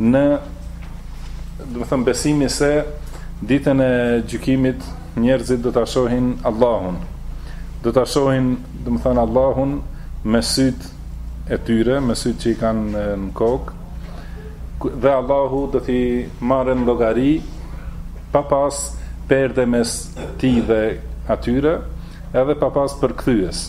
në domethanë besimi se ditën e gjykimit njerëzit do ta shohin Allahun. Do ta shohin, domethanë Allahun me sytë e tyre, me sytë që i kanë në kokë. Dhe Allahu do t'i marrë në llogari pa pas perde mes tij dhe atyre, edhe pa pas përkthyes.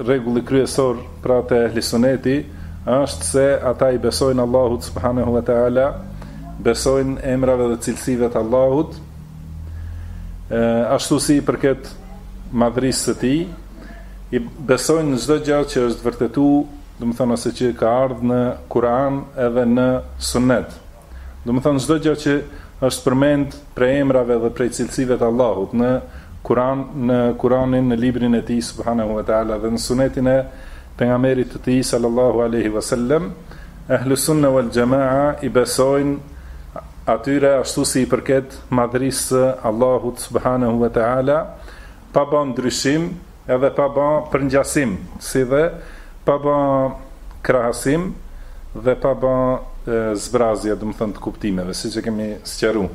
Rregulli kryesor pra te ehli suneti është se ata i besojnë Allahut subhanehu ve te ala, besojnë emrave dhe cilësive të Allahut, ashtu si i përket madhërisë së tij, i besojnë çdo gjë që është vërtetuar, domethënë që ka ardhur në Kur'an edhe në Sunnet. Domethënë çdo gjë që është përmend prej emrave dhe prej cilësive të Allahut në Kuran, në Kuranin, në Librin e Tij subhanehu ve teala dhe në Sunetin e Pejgamberit të Tij sallallahu alejhi ve sellem, ehlusunne vel xhemaa i besojnë atyre ashtu si i përket madhërisë së Allahut subhanehu ve teala, pa ba ndryshim, edhe pa ba përngjasim, si dhe pa ba krahasim dhe pa ba zbrazje, domethënë të kuptimeve, siç e kemi sqaruar.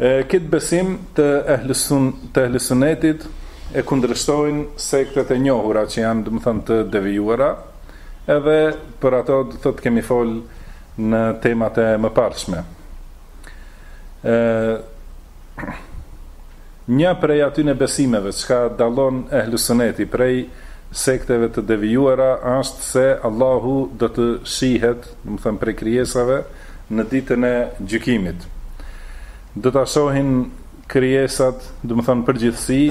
Këtë besim të ehlusun të ehlusunetit e kundërshtojnë sektet e njohura që janë, domethënë, të devijuara, edhe për ato do të thotë kemi fol në temat e mëparshme. Ë Një prej atyne besimeve çka dallon Ehlusuneti prej sekteve të devijuara është se Allahu do të shihet, domethënë prej krijesave, në Ditën e Gjykimit. Do ta shohin krijesat, domethënë në përgjithësi,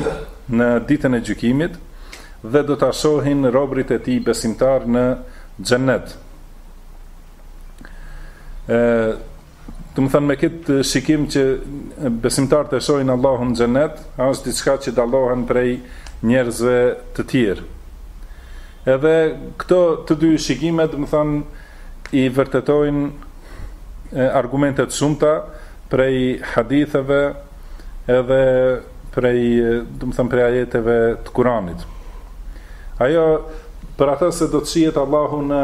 në Ditën e Gjykimit dhe do ta shohin robërit e Tij besimtarë në Xhennet. Domethanë me këtë shikim që besimtarët e shohin Allahun në xhenet, është diçka që dallohen prej njerëzve të tjerë. Edhe këto të dy shikime, domethanë i vërtetojnë argumente të shumta prej haditheve edhe prej, domethanë prej ajeteve të Kuranit. Ajo për ata se do të shihet Allahu në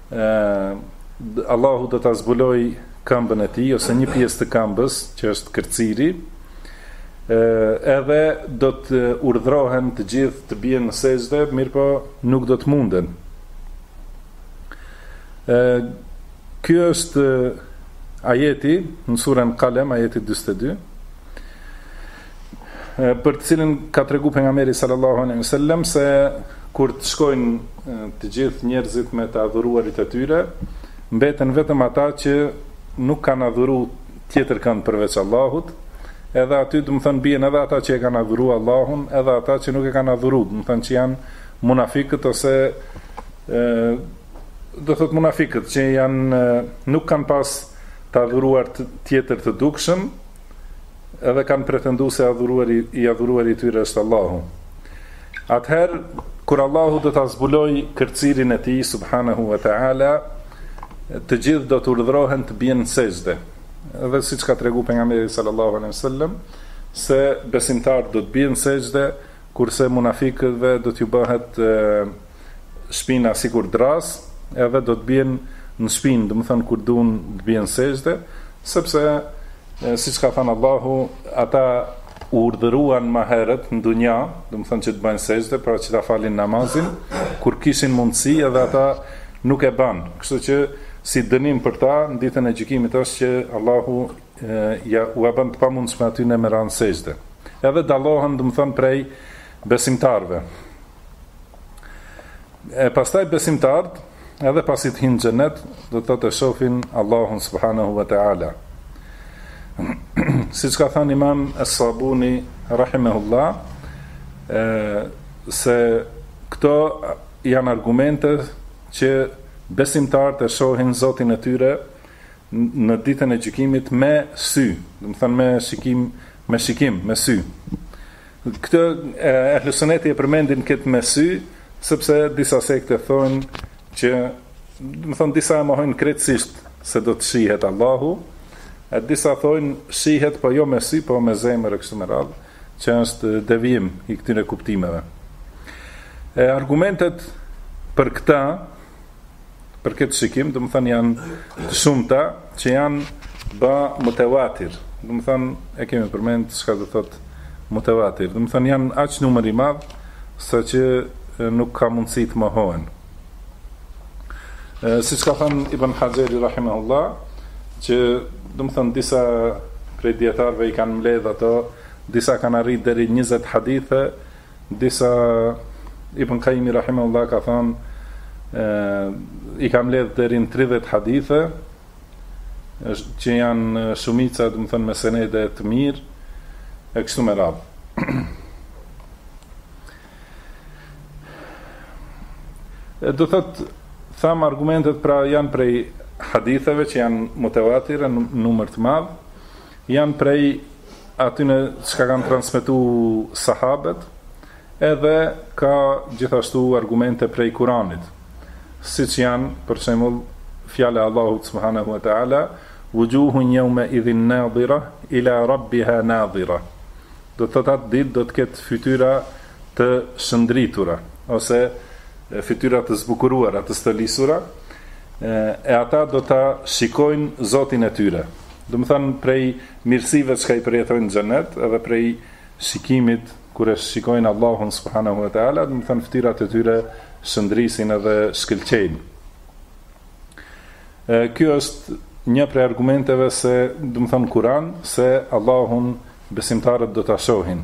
Allahu do ta zbulojë kambën e tij ose një pjesë të kambës që është kërciri edhe do të urdhrohen të gjithë të bjenë në sexhde mirëpo nuk do të munden ky është ajeti në surën kalem ajeti 42 për të cilin ka tregu pejgamberi sallallahu alejhi wasallam se kur të shkojnë të gjithë njerëzit me të adhuruarit e tyre, mbeten vetëm ata që nuk kanë adhuru tjetër kënd përveç Allahut, edhe aty domethënë bien edhe ata që e kanë adhuru Allahun, edhe ata që nuk e kanë adhuru, domethënë që janë munafikët ose ë do thotë munafikët që janë nuk kanë pas të adhuruar tjetër të dukshëm, edhe kanë pretendu se adhuruari i adhuruari i tyre është Allahu. Atëherë kur Allahu do ta zbulojë kërcirin e tij subhanahu wa taala, të gjithë do të urdhërohen të bien sexhde. Edhe siç ka tregu pejgamberi sallallahu alaihi wasallam se besimtarët do të bien sexhde, kurse munafikëve do t'ju bëhet shpina sikur dërrasë edhe do të bien në shpinë domethënë kur duan të bien sexhde sepse siç ka thënë Allahu ata u urdhëruan më herët në dunja, domethënë që të bëjnë sexhde, pra që ta falin namazin, kur kishin mundësi edhe ata nuk e bënë. Kështu që si dënim për ta, në ditën e gjykimit është që Allahu e, ja u bën të pamundshme atyne me ra në sexhde. Edhe dallohen, domethënë prej besimtarëve. E pastaj besimtarët, edhe pasi të hinë në xhenet, do ta shofin Allahun subhanahu wa ta'ala. siç ka thënë imam es-Sabuni, rahimehullah, e, se këto janë argumente që besimtarët e shohin zotin e tyre, në ditën e gjykimit me sy, domethënë me shikim, me shikim, me sy. Këtë ehlu suneti e përmendin këtë me sy, sepse disa sekte thonë që domethënë disa e mohojnë krejtësisht se do të shihet Allahu, e disa thonë shihet po jo me sy, po me zemër e kështu me radhë, që është devijim i këtyre kuptimeve. E argumentet për këtë për këtë shikim, domethënë janë të shumta që janë ba mutawatir. Domethënë e kemi përmend çka do thot mutawatir. Domethënë janë aq numër i madh sa që nuk ka mundësi të mohohen. Siç ka thënë Ibn Haxheri rahimahullah, që domethënë disa prej dietarëve i kanë mbledh ato, disa kanë arrit deri 20 hadithe Disa Ibn Kajimi rahimahullah ka thanë, i ka mbledh deri në 30 hadithe, që janë shumica, domethënë, me senede të mirë, e kështu me radhë. e do thotë, thamë argumentet pra janë prej haditheve që janë mutevatire, në numër të madh, Janë prej atyne çka kanë transmetu sahabet, edhe ka gjithashtu argumente prej Kuranit, siç janë, për shembull, fjala e Allahut subhanehu ve teala, Wujuhun yawma idhin nadhira ila rabbiha nadhira. Do të thotë atë ditë do të ketë fytyra të shëndritura ose fytyra të zbukuruara, të stolisura, e ata do ta shikojnë Zotin e tyre. Domethënë prej mirësive çka i përjetojnë në xhenet edhe prej shikimit kur e shikojnë Allahun subhanahu wa taala, domethënë fytyrat e tyre shndrisin edhe shkëlqejnë. Kjo është një prej argumenteve se, domethënë Kur'an se Allahun besimtarët do ta shohin.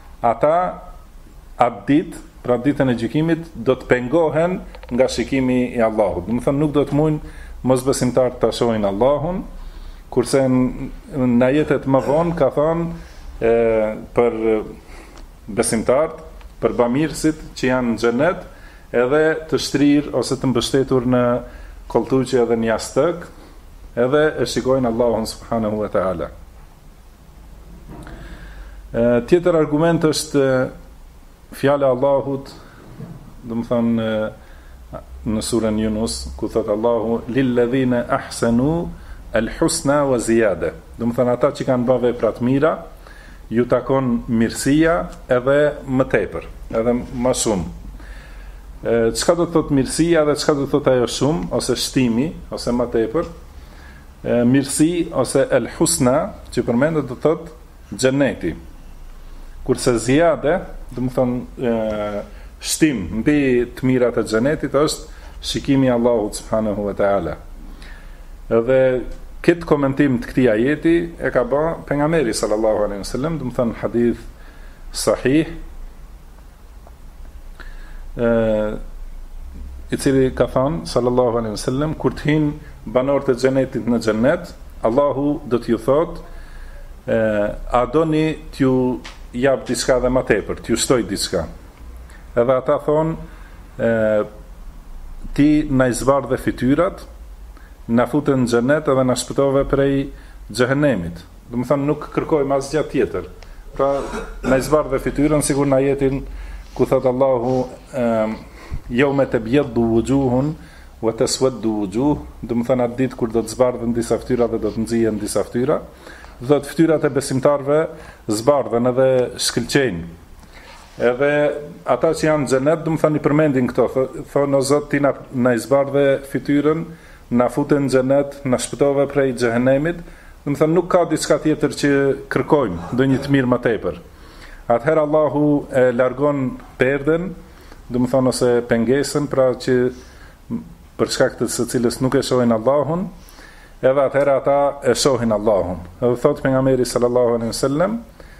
Ata atë ditë, pra ditën e gjykimit, do të pengohen nga shikimi i Allahut. Domethënë nuk do të mujnë mosbesimtarët ta shohin Allahun, kurse në ajetet më vonë ka thënë për besimtarët, për bamirësit që janë në xhenet, edhe të shtrirë ose të mbështetur në kolltuqe edhe në jastëk, edhe e shikojnë Allahun subhanahu wa taala. Tjetër argument është fjala e Allahut, domethënë në surën Junus, ku thotë Allahu, lilledhine ahsenu el husna wa zijade. Domethënë ata që kanë bë vepra të mira, ju takon mirësia edhe më tepër, edhe më shumë. Çka do të thotë mirësia dhe çka do të thotë ajo shumë, ose shtimi, ose më tepër, Mirësi ose El Husna që përmendet do të thotë xheneti. Kurse ziyade, domethënë shtim mbi të mirat e xhenetit është shikimi i Allahut subhanahu wa taala. Edhe këtë komentim të këtij ajeti e ka bë pejgamberi sallallahu alaihi wasallam, domethënë hadith sahih ë i cili ka thënë sallallahu alaihi wasallam kur të hyn banorët e xhenetit në xhenet, Allahu do t'ju thotë ë a doni t'ju jap diçka dhe më tepër, t'ju shtoj diçka. Edhe ata thonë ë ti na i zbardhe fytyrat, na fute në xhenet edhe na shpëtove prej xhehenemit. Domethënë nuk kërkojmë asgjë tjetër. Pra, na i zbardhe fytyrën sikur në ajetin ku thot Allahu Yawma tabyaddu wujuhun wa taswaddu wujuh, domethënë atë ditë kur do të zbardhen disa fytyra dhe do të nxihen disa fytyra, do të fytyrat e besimtarëve zbardhen edhe shkëlqejnë. Edhe ata që janë në xhenet, domethënë i përmendin këto, thonë o Zot ti na na i zbardhe fytyrën Na fute në xhenet, na shpëtove prej xhehenemit, domethënë nuk ka diçka tjetër që kërkojmë, ndonjë të mirë më tepër. Atëherë Allahu e largon perden, domethënë ose pengesën, pra që për shkak të së cilës nuk e shohin Allahun, edhe atëherë ata e shohin Allahun. Edhe thot pejgamberi sallallahu alaihi wasallam,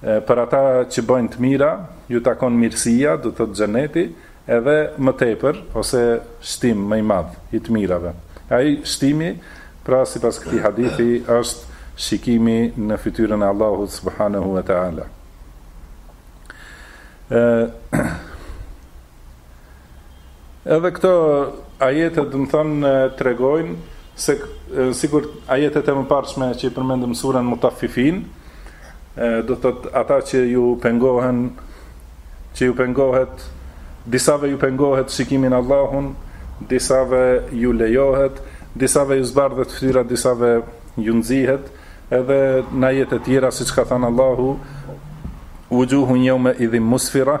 Për ata që bëjnë të mira, ju takon mirësia, do të thotë Xheneti, edhe më tepër, ose shtim më i madh i të mirave. Ai shtimi, pra sipas këtij hadithi, është shikimi në fytyrën e Allahut subhanehu ve teala. Edhe këto ajete domethënë tregojnë se sikur ajetet e mëparshme që i përmendëm në surën Mutaffifin, do të thotë ata që ju pengohen që ju pengohet disave ju pengohet shikimi në Allahun, disave ju lejohet, disave ju zbardhet fytyra, disave ju nxihet, edhe në ajete tjera siç ka thënë Allahu, "Wujuhun yawma idhin musfira",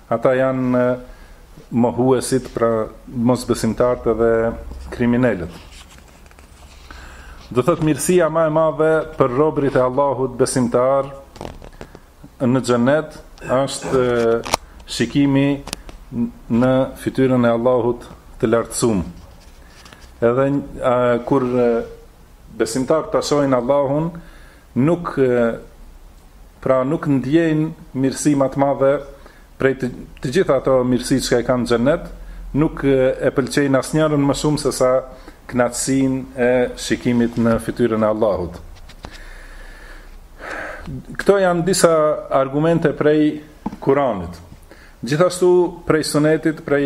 Ata janë mohuesit, pra mosbesimtarët edhe kriminelët. Do thotë mirësia ma e madhe për robrit e Allahut besimtar në xhenet është shikimi në fytyrën e Allahut të lartësuar. Edhe kur besimtarët ta shohin Allahun, Nuk pra nuk ndjejnë mirësi ma të madhe prej të të gjitha ato mirësi çka i kanë në xhennet nuk e pëlqejnë asnjërën më shumë se sa kënaqësinë e shikimit në fytyrën e Allahut këto janë disa argumente prej Kuranit gjithashtu prej sunetit prej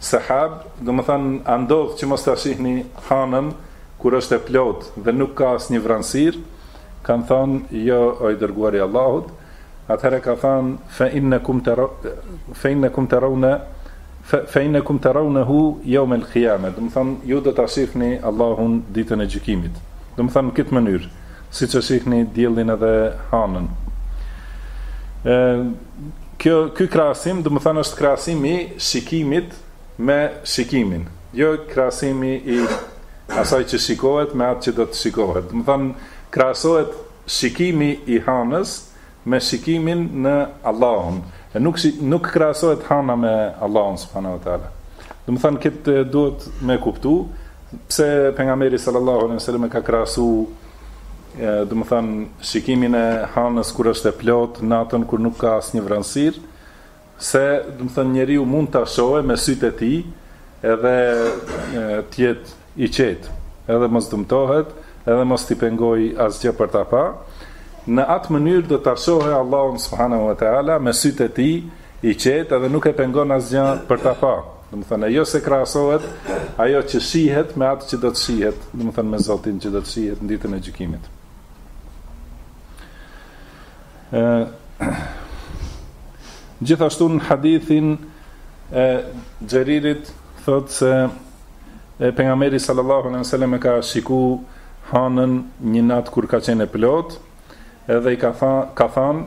Sahab, domethënë a ndodh që mos ta shihni hanën kur është e plotë dhe nuk ka asnjë vranësirë? Kanë thënë, Jo, o i Dërguari i Allahut. Atëherë ka thënë, Fe innekum tara fe innekum tarawna fe innekum tarawnahu yawm al-qiyamah. Domethënë ju do ta shihni Allahun ditën e gjykimit. Domethënë në këtë mënyrë, siç e shihni diellin edhe hanën. Kjo ky krahasim, domethënë është krahasim i shikimit me shikimin. Jo krahasimi i asaj që shikohet me atë që do të shikohet. Domethënë krahasohet shikimi i hanës me shikimin në Allahun. E nuk nuk krahasohet hana me Allahun subhanahu wa taala. Domethënë këtë duhet me kuptu pse pejgamberi sallallahu alaihi wasallam ka krahasu domethënë shikimin e hanës kur është e plotë, natën kur nuk ka asnjë vranësirë, se domethënë njeriu mund ta shohë me sytë e tij edhe të jetë i qetë, edhe mos dëmtohet, edhe mos t'i pengojë asgjë për ta pa. Në atë mënyrë do ta shohë Allahun subhanahu wa taala me sytë e tij, i qetë edhe nuk e pengon asgjë për ta pa. Domethënë, jo se krahasohet ajo që shihet me atë që do të shihet, domethënë me Zotin që do të shihet në ditën e gjykimit. Gjithashtu në hadithin e Xheririt thotë se e pejgamberi sallallahu alejhi ve sellem e ka shiku hanën një natë kur ka qenë e plotë, edhe i ka thënë ka thënë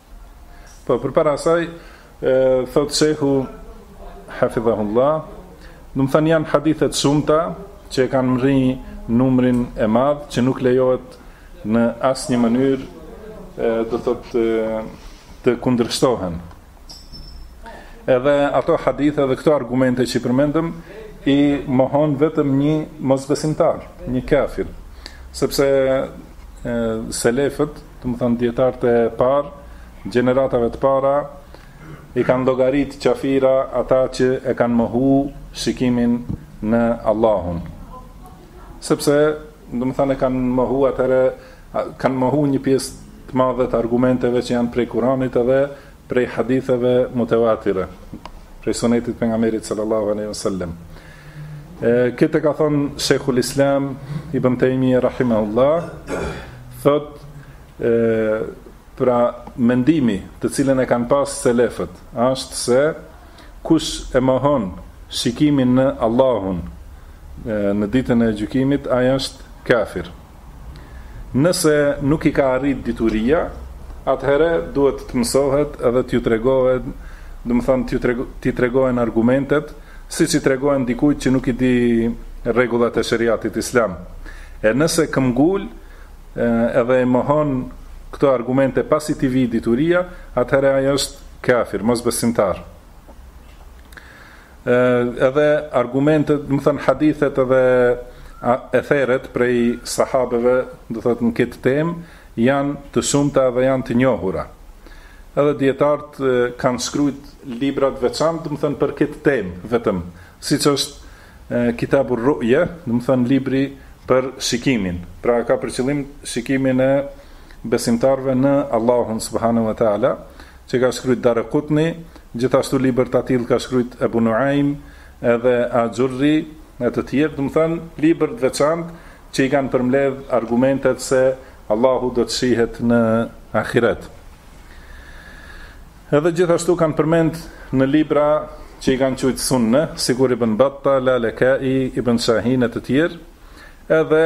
Po, përpara saj, thotë shehu, hafidhahullah, domethënë janë hadithe të shumta, që e kanë mrri numrin e madh, që nuk lejohet në asnjë mënyrë, do thotë, të kundërshtohen. Edhe ato hadithe dhe këto argumente që i përmendëm, i mohon vetëm një mosbesimtar, një kafir, sepse selefët, domethënë dijetarët e parë, gjeneratat e para i kanë llogarit qafira ata që e kanë mohu shikimin në Allahun. Sepse, domethënë e kanë mohu, atëherë kanë mohu një pjesë të madhe të argumenteve që janë prej Kuranit edhe Prej haditheve mutewatire, prej sunetit të pejgamberit sallallahu alaihi wasallam. Këtë e ka thënë Sheikhul Islam Ibn Taymi rahimahullah, thotë e, pra mendimi të cilin e kanë pas selefët, është se kush e mohon shikimin në Allahun në ditën e gjykimit, ai është kafir. Nëse nuk i ka arritë dituria, atëherë duhet të mësohet dhe t'ju tregohen, domethënë t'ju t'i tregohen argumentet, siç i tregohen dikujt që nuk i di rregullat e sheriatit islam. E nëse këmbëngul edhe i mohon këto argumente pasi t'i vijë dituria, atëherë ai është kafir, mosbesimtar. Edhe argumentet, domethënë hadithet edhe etheret prej sahabeve, do të thotë në këtë temë, janë të shumta dhe janë të njohura. Edhe dijetarët kanë shkruajt libra të veçantë, domethënë për këtë temë vetëm, siç është Kitabu Ru'ya, domethënë libri për shikimin. Pra ka për qëllim shikimin e besimtarëve në Allahun subhanahu wa taala, që ka shkrujt Darequtni, gjithashtu libër t'atillë ka shkrujt Ebu Nu'aym, edhe Axhurri, e të tjerë, domethënë, libër t'veçantë, që i kanë përmbledh argumentet se Allahu do të shihet në Ahiret. Edhe gjithashtu kanë përmend në libra që i kanë qujtë sunne, sikur Ibën Batta, Lalekai, Ibën Shahin e të tjerë, edhe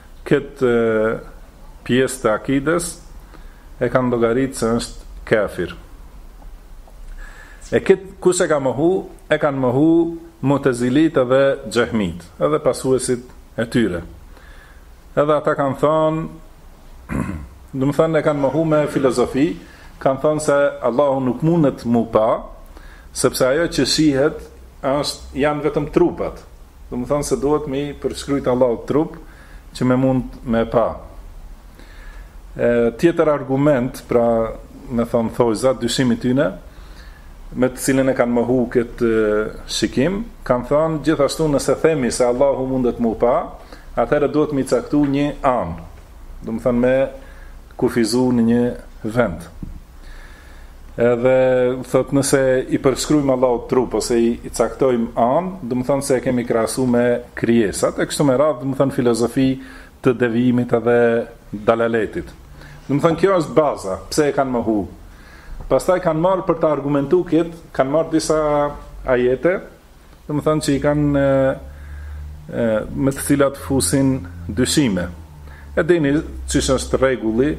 Këtë pjesë të akides e kanë llogaritë se është kafir. E këtë kush e ka mohu, e kanë mohu Mu'tazilitë dhe Xhehmitë, edhe pasuesit e tyre. Edhe ata kanë thënë, domethonë e kanë mohu me filozofi, kanë thënë se Allahu nuk mundet m'u pa, sepse ajo që shihet është janë vetëm trupat. Domethënë se duhet me i përshkrujt Allahut trup që me mund me pa. E, tjetër argument, pra me thonë thonjëza, dyshimi i tyne, me të cilën e kanë mohu këtë shikim, kanë thënë gjithashtu nëse themi se Allahu mundet m'u pa, atëherë duhet mi caktu një anë, domethënë me kufizu në një vend. Edhe thot nëse i përshkrujmë Allahut trup ose i, i caktojmë anë, domethonë se e kemi krahasu me krijesat. E kështu me radhë, domethonë filozofi të devijimit edhe dalaletit. Domethonë kjo është baza, pse e kanë mohu. Pastaj kanë marrë për ta argumentu kët, kanë marrë disa ajete Domethënë që i kanë me të cilat fusin dyshime. E dini siç është rregulli,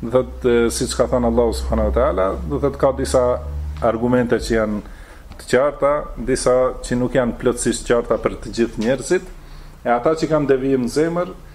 do të thotë, siç ka thënë Allahu subhanahu wa ta'ala, do të thotë ka disa argumente që janë të qarta, disa që nuk janë plotësisht qarta për të gjithë njerëzit, e ata që kanë devijim në zemër,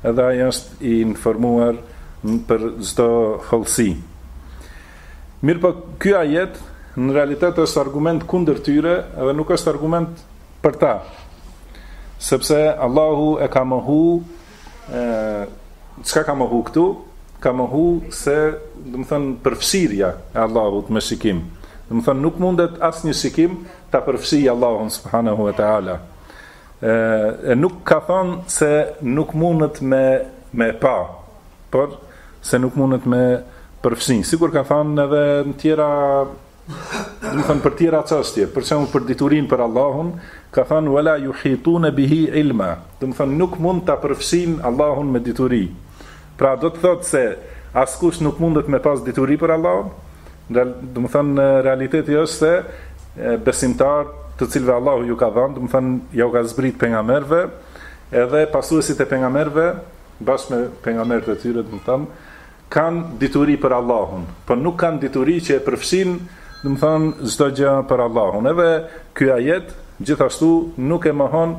Edhe ai është i informuar për çdo hollësi. Mirëpo ky ajet në realitet është argument kundër tyre dhe nuk është argument për ta. Sepse Allahu e ka mohu ë çka ka mohu këtu? Ka mohu se, domethënë, përfshirja e Allahut me shikim. Domethënë nuk mundet asnjë shikim ta përfshijë Allahun subhanahu wa taala. E nuk ka thënë se nuk mundet me me pa, por se nuk mundet me përfshi. Sikur ka thënë edhe në tjera, domethënë për tjera çështje, për shembull për diturinë për Allahun, ka thënë wala yuhituna bihi ilma. Domethënë nuk mund ta përfshin Allahun me dituri. Pra do të thotë se askush nuk mundet me pas dituri për Allahun? Domethënë realiteti është se besimtarët të cilëve Allahu ju ka dhënë, domethënë ja u ka zbrit pejgamberëve, edhe pasuesit e pejgamberëve bashkë me pejgamberët e tyre, domethënë kanë dituri për Allahun, por nuk kanë dituri që e përfshin, domethënë çdo gjë për Allahun. Edhe ky ajet gjithashtu nuk e mohon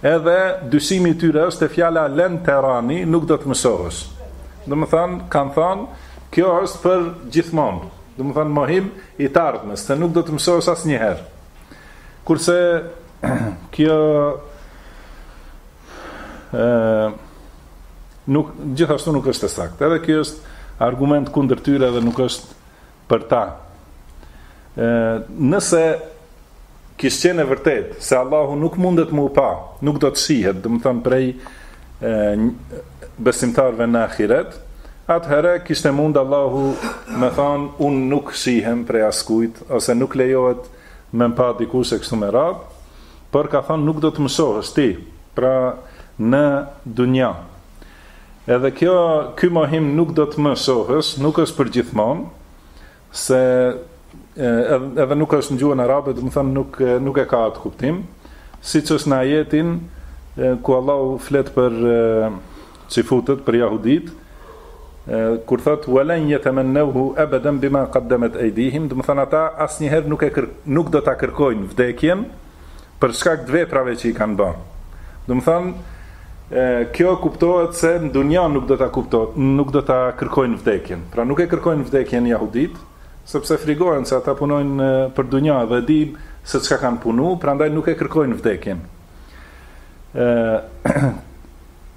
Edhe dyshimi i tyre është e fjala len terani, nuk do të më shohësh. Domethënë, kanë thanë, kjo është për gjithmonë. Domethënë, mohim i t'ardhmes, se nuk do të më shohësh asnjëherë. Kurse, kjo... E, nuk, gjithashtu nuk është e saktë. Edhe kjo është argument kundër tyre dhe nuk është për ta. Ë nëse kish qenë e vërtet se Allahu nuk mundet me u pa, nuk do të shihet, domethënë prej e, besimtarëve në ahiret, atëherë kishte mund Allahu me thanë, unë nuk shihem prej askujt, ose nuk lejohet me më pa dikush e kështu me radhë, por ka thonë nuk do të më shohësh ti, pra në dunja. Edhe kjo, ky mohim nuk do të më shohësh, nuk është për gjithmonë, se edhe nuk është në gjuhën arabe, domethënë nuk nuk e ka atë kuptim, siç është në ajetin ku Allahu flet për çifutët, për jahudit, kur thot walan yatamannahu abadan bima qaddamat aydihim domethënë ata asnjëherë nuk e kër, nuk do ta kërkojnë vdekjen për shkak të veprave që i kanë bërë. Domethënë, kjo kuptohet se në dunja nuk do ta kuptohet, nuk do ta kërkojnë vdekjen. Pra nuk e kërkojnë vdekjen jahudit, sepse frigohen se ata punojnë për dunja dhe e dinë se çka kanë punu, prandaj nuk e kërkojnë vdekjen. Ë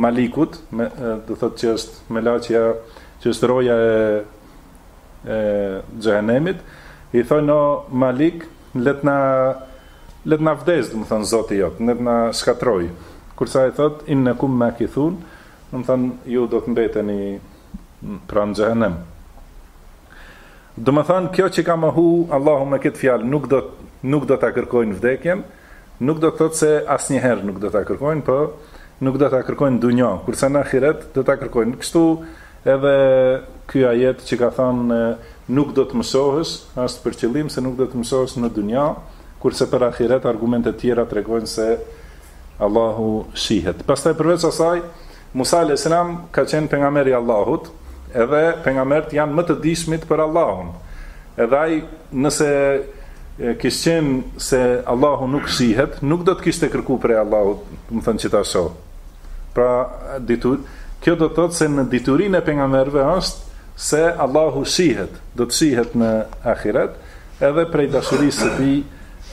Malikut, me, do thotë që është melaqja, që është roja e e xhehenemit, i thonë o Malik, le të na le të na vdes, domethënë Zoti jot, le të na shkatroj. Kurse ai thotë innakum makithun, domethënë ju do të mbeteni pra në xhehenem. Domethënë kjo që ka mohu Allahu me këtë fjalë nuk do nuk do ta kërkojnë vdekjen, Nuk do të thotë se asnjëherë nuk do ta kërkojnë, po nuk do ta kërkojnë në dunja, kurse në ahiret do ta kërkojnë. Kështu edhe ky ajet që ka thënë nuk do të më shohësh, është për qëllim se nuk do të më shohësh në dunja, kurse për ahiret argumentet tjera tregojnë se Allahu shihet. Pastaj përveç asaj, Musa alejhi selam ka qenë pejgamberi i Allahut edhe pejgambert janë më të dijshmit për Allahun. Edhe ai nëse kish qenë se Allahu nuk shihet, nuk do të kishte kërku prej Allahut, domethënë që ta shohë. Pra, ditur, kjo do të thotë se në diturinë e pejgamberve është se Allahu shihet, do të shihet në ahiret, edhe prej dashurisë së tij,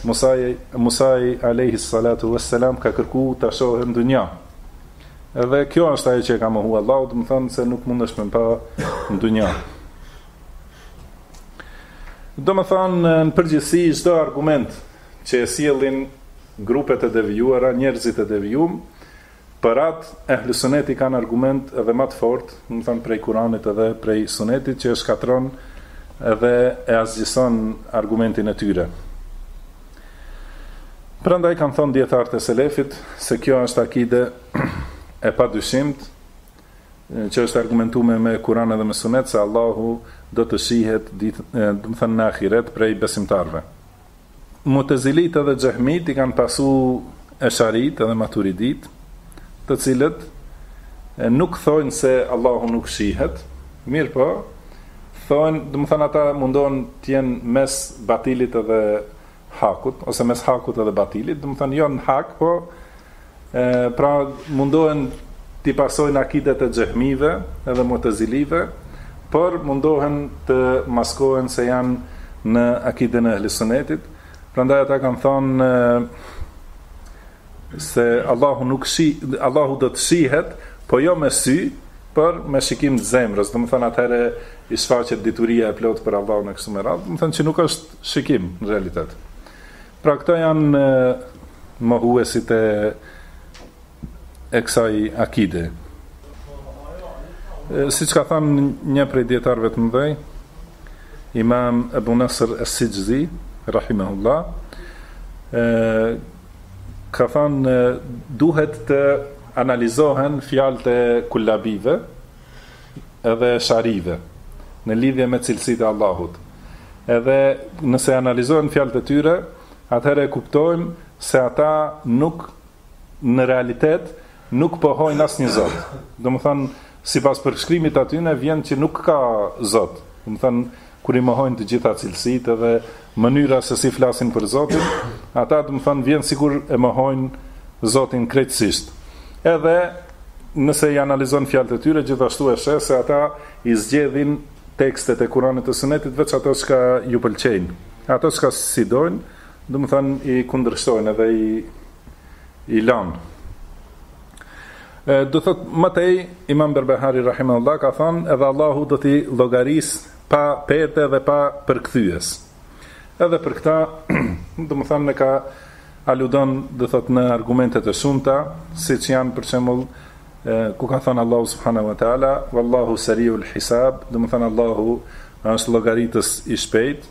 Musaj, Musaj a.s. ka kërku të shohë në dunja. Edhe kjo është ajo që e ka mohu Allahu, domethënë se nuk mundesh me pa në dunja. Domethënë në përgjithësi çdo argument që e sjellin grupet e devijuara, njerëzit e devijum, për atë ehli suneti kanë argument edhe më të fortë, domethënë prej Kuranit edhe prej Sunetit që e shkatërron edhe e asgjëson argumentin e tyre. Prandaj kanë thënë dijetarët e selefit se kjo është akide e padyshimtë që është argumentume me Kur'an edhe me Sunet se Allahu do të shihet, domethënë në ahiret prej besimtarëve. Mutezilit edhe Xhehmit i kanë pasu Esharit edhe Maturidit, të cilët nuk thojnë se Allahu nuk shihet, Mirëpo, thojnë, domethënë ata mundohen të jenë mes batilit edhe hakut, ose mes hakut edhe batilit, domethënë jo në hak, po e, pra mundohen t'i pasojnë akidet e xhehmive edhe mutezilive, por mundohen të maskohen se janë në akiden e ehli sunetit, prandaj ata kanë thonë se Allahu nuk shi, Allahu do të shihet, po jo me sy, por me shikim të zemrës, domethënë atëherë i shfaqet dituria e plotë për Allahun e kështu me radhë, domethënë që nuk është shikim në realitet. Pra këto janë mohuesit e e kësaj akide. Siç ka thënë një prej dijetarëve të mëdhej, imam Ebu Nasr es-Sixhzi, rahimahullah, Ka thanë duhet të analizohen fjalët e kullabive edhe esharive në lidhje me cilësitë e Allahut. Edhe nëse analizohen fjalët e tyre, atëherë e kuptojmë se ata nuk në realitet Nuk pohojnë asnjë Zot. Domethënë, sipas përshkrimit të tyre, vjen që nuk ka Zot. Domethënë, kur i mohojnë të gjitha cilësitë edhe mënyra se si flasin për Zotin, ata domethënë vijnë sikur e mohojnë Zotin krejtësisht. Edhe nëse i analizon fjalët e tyre, gjithashtu e sheh se ata i zgjedhin tekstet e Kuranit e Sunetit veç ato çka ju pëlqejnë. Ato çka s'i dojnë, domethënë i kundërshtojnë edhe i i lan. Domethënë më tej Imam Berbehari rahimahullah ka thënë edhe Allahu do t'i llogarisë pa perde dhe pa përkthyes. Edhe për këtë, domethënë ne ka aludon domethënë në argumentet e shumta, siç janë për shembull ku ka thënë Allahu subhanahu wa taala, wallahu sariul hisab, domethënë Allahu është llogaritës i shpejtë.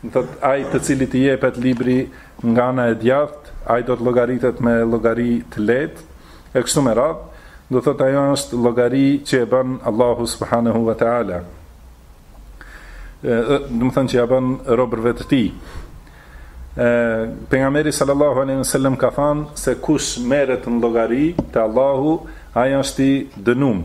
Domethënë ai të cilit i jepet libri nga ana e djathtë, ai do të llogaritet me llogari të lehtë, e kështu me radhë, domethënë ajo është llogari që e bën Allahu subhanehu ve teala, domethënë që ja bën robërve të tij. Pejgamberi sallallahu alaihi wasallam ka thënë se kush merret në llogari te Allahu, ai është i dënuar.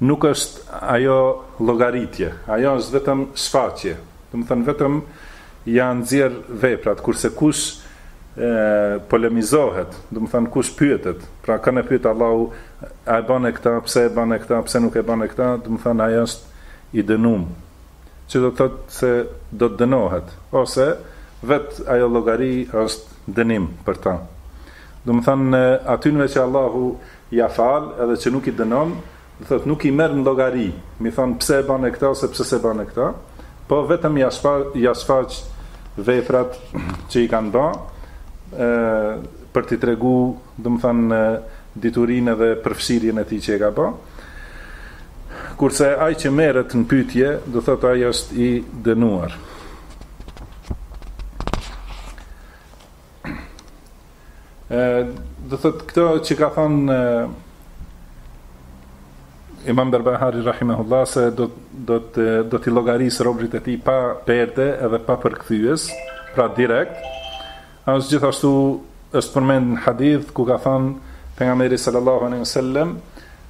Nuk është ajo llogaritje, ajo është vetëm shfaqje, domethënë vetëm ia nxjerr veprat, kurse kush polemizohet, domethënë kush pyetet, pra kënd e pyet Allahu, a e bane këtë, pse e bane këtë, pse nuk e bane këtë, domethënë ai është i dënuar, që do të thotë se do të dënohet, ose vetë ajo llogari është dënim për ta. Domethënë atynve që Allahu Ja fal edhe që nuk i dënon, do thotë nuk i merr në llogari, me i thanë pse e bane këtë ose pse s'e bane këtë, po vetëm ja ja shfaq veprat që i kanë ba, ë për t'i tregu, domethanë diturinë dhe përfshirjen e tij që e ka ba. Kurse ai që merret në pyetje, do thotë ai është i dënuar. Ë, do të thotë këto që ka thënë Imam Berbahari rahimahullah se do do të do t'i llogarisë robrit e tij pa perde edhe pa përkthyes, pra direkt. Është gjithashtu është përmend në hadith ku ka thënë pejgamberi sallallahu alaihi wasallam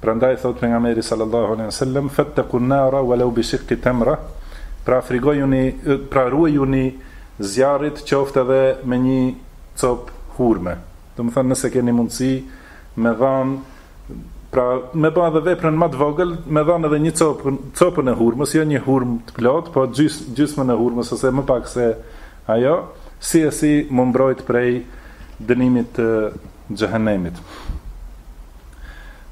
Prandaj thotë Pejgamberi sallallahu alejhi ve sellem, "Fattaqu an-nara walau bi shiqqi tamra", pra frigojuni, pra ruajuni zjarrit qoftë edhe me një copë hurme. Domethënë nëse keni mundësi me dhanë, pra me ba edhe veprën më të vogël, me dhanë edhe një copë, copën e hurmës, jo një hurmë të plotë, po gjys, gjysmën e hurmës ose më pak se ajo, si e si m'u mbrojt prej dënimit të xhehenemit.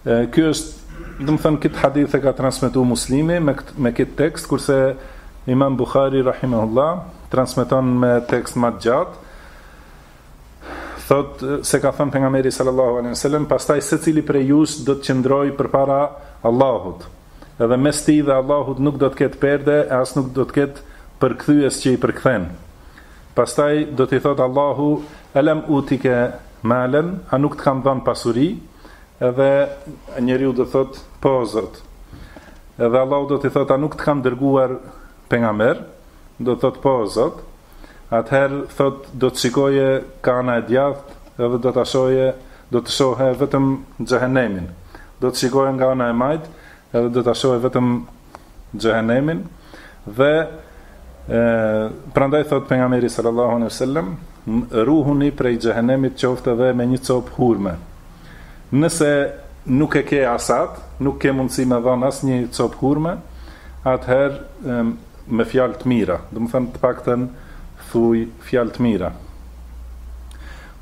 E ky është, domethënë kit hadith e ka transmetu Muslimi me me kit tekst kurse Imam Buhari rahimahullah transmeton me tekst ma të gjatë thotë se ka thënë pejgamberi sallallahu alejhi ve sellem pastaj secili prej jush do të qëndrojë përpara Allahut edhe mes tij dhe Allahut nuk do të ketë perde e as nuk do të ketë përkthyes që i përkthen Pastaj do t'i thotë Allahu, Elem utike malen, a nuk të kam dhënë pasuri? Edhe njeriu do të thotë, Po o Zot. Edhe Allahu do t'i thotë, A nuk të kam dërguar pejgamber? Do të thotë, Po o Zot. Atëherë thotë, do të shikojë ka ana e djathtë, edhe do ta shohë, do të shohë vetëm xhehenemin. Do të shikojë nga ana e majtë, edhe do ta shohë vetëm xhehenemin dhe e, prandaj thot pejgamberi sallallahu alejhi ve sellem ruhuni prej xhehenemit qoftë edhe me një copë hurme nëse nuk e ke as atë nuk ke mundësi me dhon as një copë hurme atëherë me fjalë të mira domethënë të paktën thuj fjalë të mira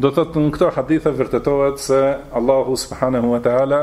do thot në këto hadithe vërtetohet se Allahu subhanahu wa taala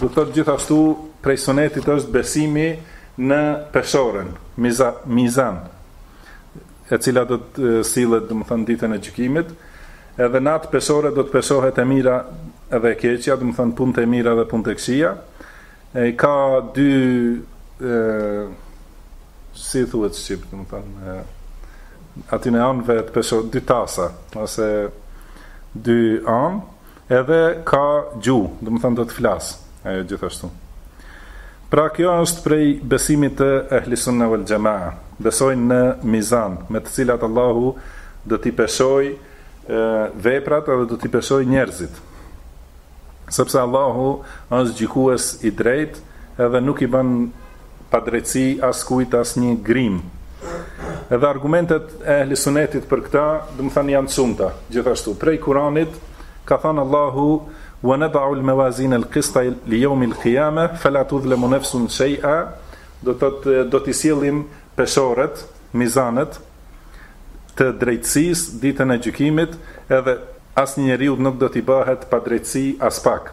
Thotë gjithashtu prej sunetit është besimi në peshoren, mizan, e cila do të sillet, domethënë ditën e gjykimit, edhe në atë peshore do të peshohet e mira edhe e keqja, domethënë punët e mira dhe punët e këqija. E ka dy e, si i thuhet shqip, domethënë aty në anëve të peshore dy tasa ose dy anë Edhe ka gjuhë, domethënë do të flasë ajo gjithashtu. Pra kjo është prej besimit të Ehli Sunne Vel Xhema'a, besojnë në mizan, me të cilat Allahu do t'i peshojë veprat edhe do t'i peshojë njerëzit. Sepse Allahu është gjykues i drejtë edhe nuk i bën padrejtësi askujt asnjë grimë edhe argumentet e ehli sunetit për këtë domethënë janë të shumta gjithashtu prej Kuranit ka thënë Allahu wa nad'u al-mawazin al-qista li yawm al-qiyamah fala tudhlamu nafsun shay'a domethënë do t'i sjellim peshoret mizanet të drejtësisë ditën e gjykimit edhe asnjë njeriu nuk do t'i bëhet padrejtësi aspak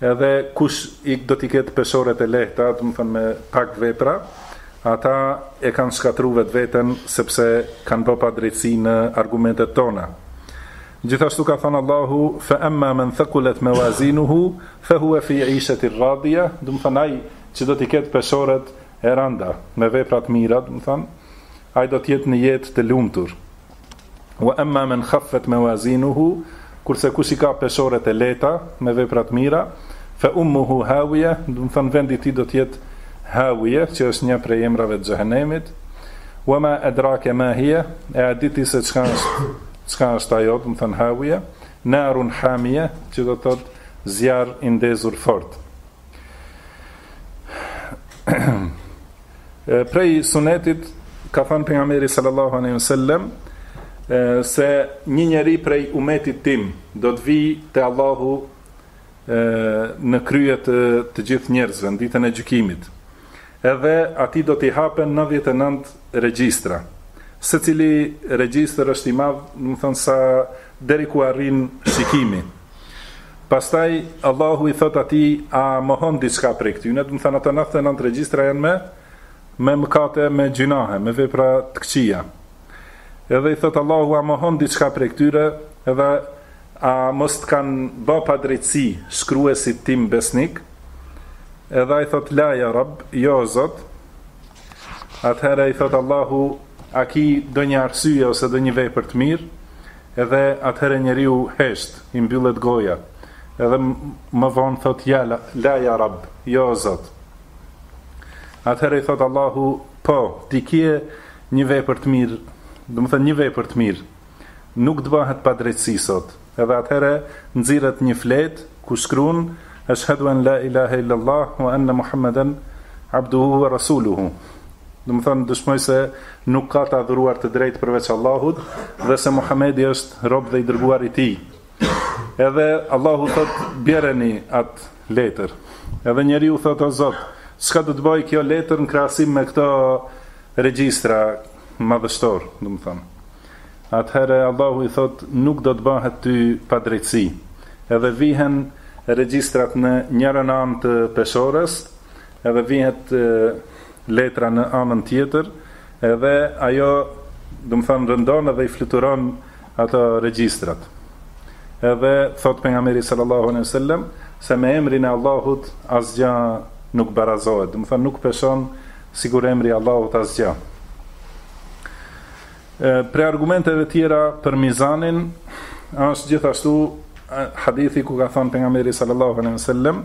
Edhe kush i do t'i ketë peshoret e lehta, domethënë me pak vepra, ata e kanë shkatërru vetveten sepse kanë bë padrejtësi në argumentet tona. Gjithashtu ka thënë Allahu, Fe emma men thaqulet mewazinuhu fe huve fi ishetir radhia, domethënë ai që do t'i ketë peshoret e rënda, me vepra të mira, domethënë ai do të jetë në jetë të lumtur. Wa amma man khaffat mawazinuhu kurse kush i ka peshoret e lehta me vepra të mira fa ummuhu hawiya domethënë vendi i tij do të jetë hawiya që është një prej emrave të xhehenemit wa ma adraka ma hiya e a di ti se çka është çka është ajo domethënë hawiya narun hamiya që do të thot zjarr i ndezur fort Prej sunetit, ka thënë pejgamberi sallallahu alejhi ve sellem, se një njeri prej umetit tim do të vi të Allahu në kryet të, të gjithë njerëzve, në ditën e gjykimit. Edhe atij do t'i hapen 99 regjistra. Secili regjistër është i madhë, domethënë sa deri ku arrin shikimi. Pastaj Allahu i thot atij, a mohon diçka prej këtyne? Domethënë ato 99 regjistra janë me me mëkate, me gjynahe, me vepra të këqija. Edhe i thot Allahu, a mohon diçka prej këtyre? Edhe a mos të kanë bë padrejtësi shkruesit tim besnik? Edhe ai thot la ya Rabb, jo Zot. Atëherë i thot Allahu, a ki donjë arsye ose donjë vepër të mirë? Edhe atëherë njeriu hesht, i mbyllet goja, edhe më vonë thotë ja la ja Rabb, jo o Zot. Atëherë i thotë Allahu, po, ti ki një vepër të mirë, domethënë një vepër të mirë. Nuk të bëhet padrejtësi sot. Edhe atëherë nxirret një fletë ku shkrun Ashhadu an la ilaha illallah wa anna Muhammeden abduhu wa rasuluhu. Domethënë dëshmoj se nuk ka të adhuruar të drejtë përveç Allahut dhe se Muhamedi është rob dhe i dërguar i Tij. Edhe Allahu thot bjereni at letër. Edhe njeriu thot o Zot, çka do të bëjë kjo letër në krahasim me këto regjistra madhështor, domethënë. Atëherë Allahu i thot nuk do të bëhet ty padrejtësi. Edhe vihen regjistrat në njërën anë të peshores, Edhe vihet letra në anën tjetër, edhe ajo, domethënë, rëndon edhe i fluturon ato regjistrat. Edhe thot pejgamberi sallallahu alejhi ve sellem se me emrin e Allahut asgjë nuk barazohet, domethënë nuk peshon sikur emri i Allahut asgjë. Prej argumenteve tjera për mizanin është gjithashtu hadithi ku ka thënë pejgamberi sallallahu alejhi ve sellem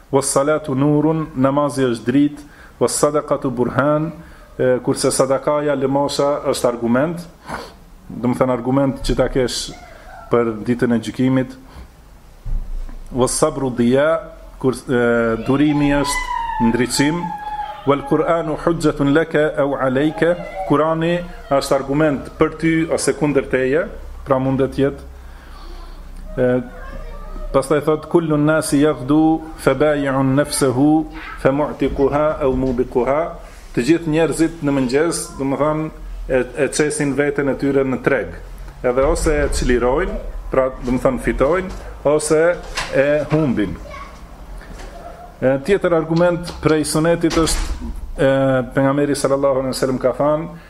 Wassalatu nurun, namazi është dritë, wassadaqatu burhan, kurse sadakaja, lëmosha, është argument, domethënë argument që ta kesh për ditën e gjykimit. Wassabru diya, kurse durimi është ndriçim, wal Kur'anu hujjatun laka aw alayka, Kurani është argument për ty ose kundër teje, pra mund të jetë Pastaj thot kullu an-nasi yaghdu fa bai'un nafsahu fa mu'tiquha aw mubiquha, të gjithë njerëzit në mëngjes, domethënë e, e çesin veten e tyre në treg. Edhe ose e çlirojnë, pra domethënë fitojnë, ose e humbin. E, tjetër argument prej sunetit është e, pejgamberi sallallahu alaihi wasallam ka thënë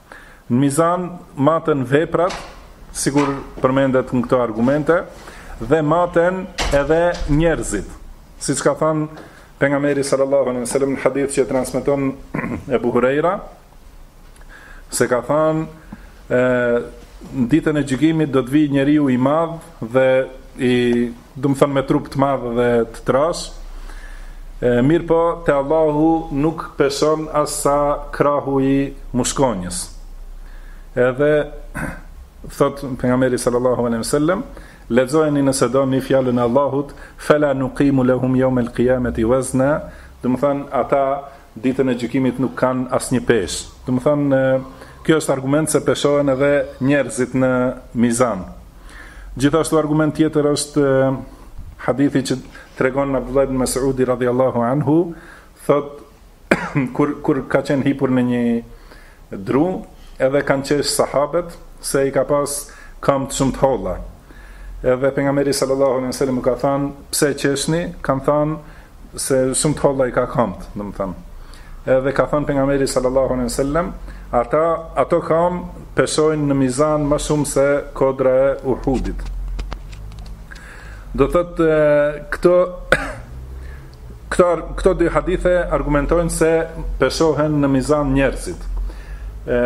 Në mizan maten veprat, sikur përmendet në këto argumente, dhe maten edhe njerëzit. Siç ka thanë pejgamberi sallallahu alaihi wasallam në hadith që e transmeton Ebu Hurejra, se ka thanë, në ditën e gjykimit do të vijë njeriu i madh dhe i domethënë me trup të madh dhe të trashë. Mirpo te Allahu nuk peshon as sa krahu i mushkonjës. Edhe thot pejgamberi sallallahu alejhi ve sellem, lexojeni nëse doni fjalën e Allahut, fala nuqimu lahum yawm al-qiyamati wazna, domethënë ata ditën e gjykimit nuk kanë asnjë peshë. Domethënë, kjo është argument se peshohen edhe njerëzit në mizan. Gjithashtu argument tjetër është hadithi që tregon Abdullah ibn Mas'udi radhiyallahu anhu, thotë kur kur ka qenë hipur në një Dru edhe kanë qesh sahabet se i ka pas kamt shumë të holla edhe pejgamberi sallallahu alejhi wasallam u ka than pse qeshni kanë than se shumë të holla i ka kamt domethënë edhe ka thënë pejgamberi sallallahu alejhi wasallam ata ato kamë peshojnë në mizan më shumë se kodra e Uhudit domethënë këto Këto, këto dy hadithe argumentojnë se peshohen në mizan njerëzit. E,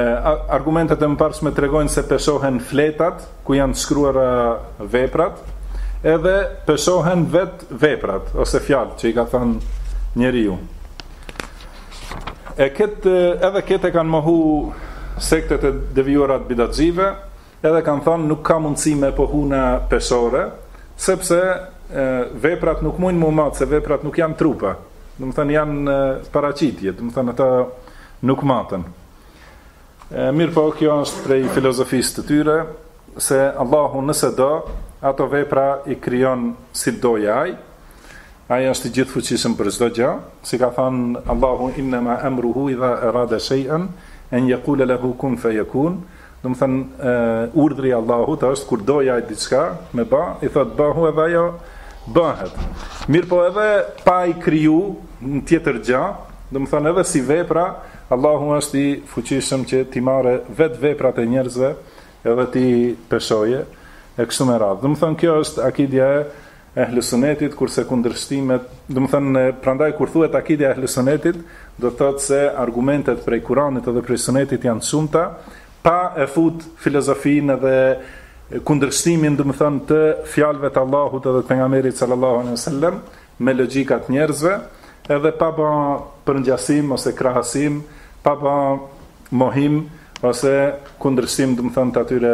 argumentet e mëparshme tregojnë se peshohen fletat, ku janë shkruar veprat, edhe peshohen vet veprat, ose fjalë që i ka thënë njeriu. E këtë, edhe këtë e kanë mohu sektet e devijuara të bidatçive, Edhe kanë thënë nuk ka mundësi me pohu ne peshore, sepse veprat nuk mujnë m'u matë, se veprat nuk janë trupa, domethënë janë paraqitje, domethënë ata nuk maten. Mirëpo, kjo është prej filozofisë së tyre, se Allahu nëse do, ato vepra i krijon si don ai, Ai është i gjithëfuqishëm për çdo gjë, si ka thënë Allahu innama amruhu idha arada shay'an an yaqula lahu kun fayakun. Domethënë, urdhri i Allahut është kur dojë ai diçka me ba, i thotë bahu edhe ajo bëhet. Mirëpo edhe pa i kriju në tjetër gja, domethënë edhe si vepra, Allahu është i fuqishëm që t'i marrë vetë veprat e njerëzve edhe t'i peshojë e kështu me radhë. Domethënë kjo është akidja e Ehlusunetit kurse kundërshtimet, domethënë prandaj kur thuhet akidja e Ehlusunetit do të thotë se argumentet prej Kuranit edhe prej Sunetit janë të shumta pa e fut filozofinë edhe kundërshtimin domethënë të fjalëve të Allahut edhe të pejgamberit sallallahu alejhi ve selem me logjika të njerëzve edhe pa ba përngjasim ose krahasim pa ba mohim ose kundërshtim domethënë të atyre